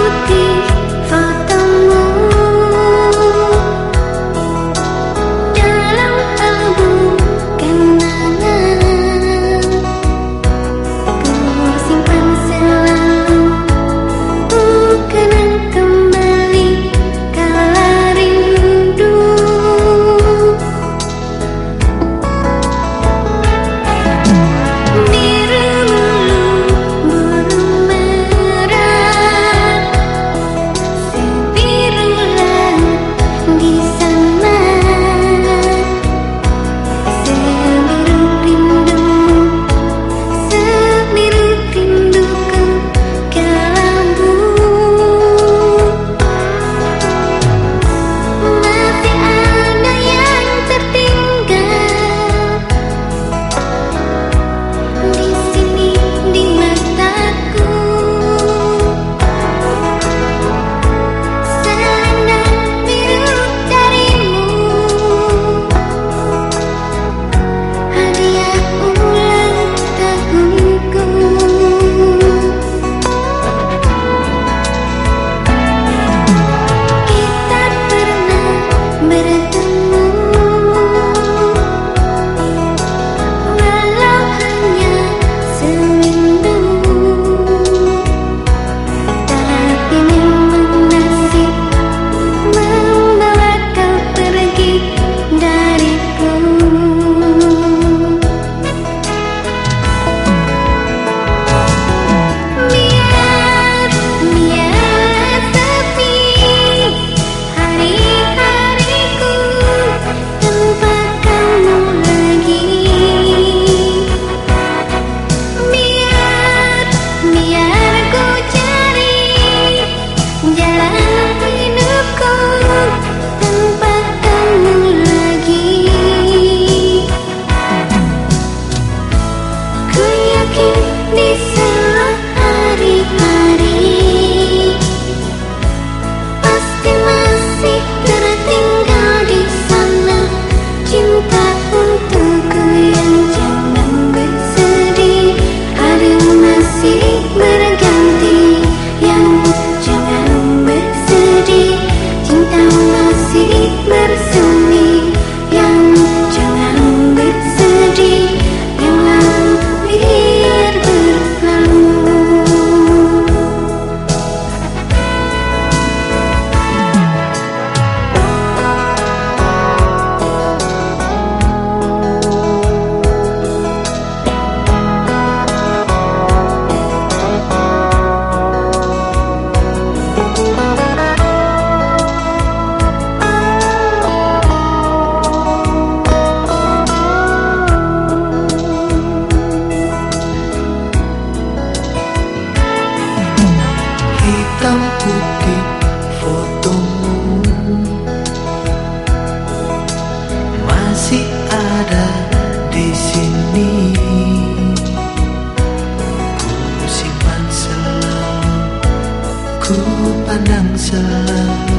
Tudo. Oh. Me